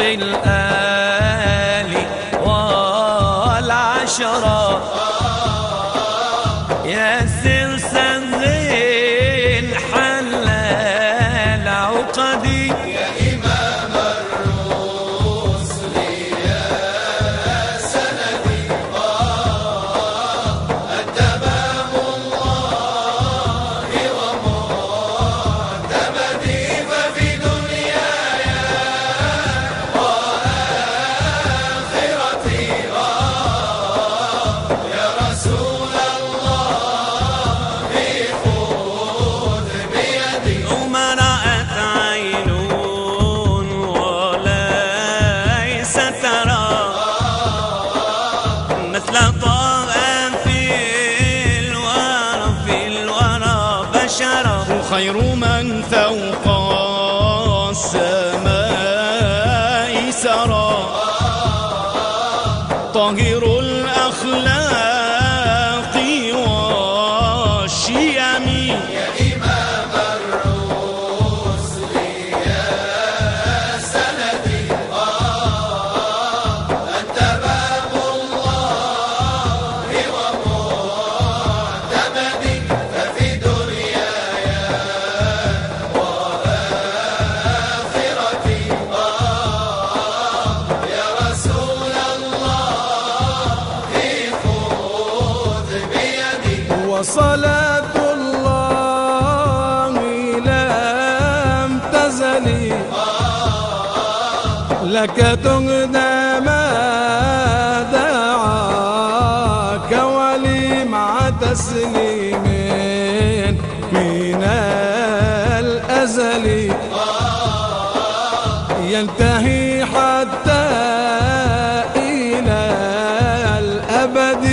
الآلي والعشرة يا سلسل الحلال عقدي. طه في الورى في الورى بشرا خير من فوق السماء سرى. طاهر الأخلاق والشيم. وصلاة الله لم تزل. لك تغنى ما دعاك ولي مع تسليم من الأزل. ينتهي حتى إلى الأبد.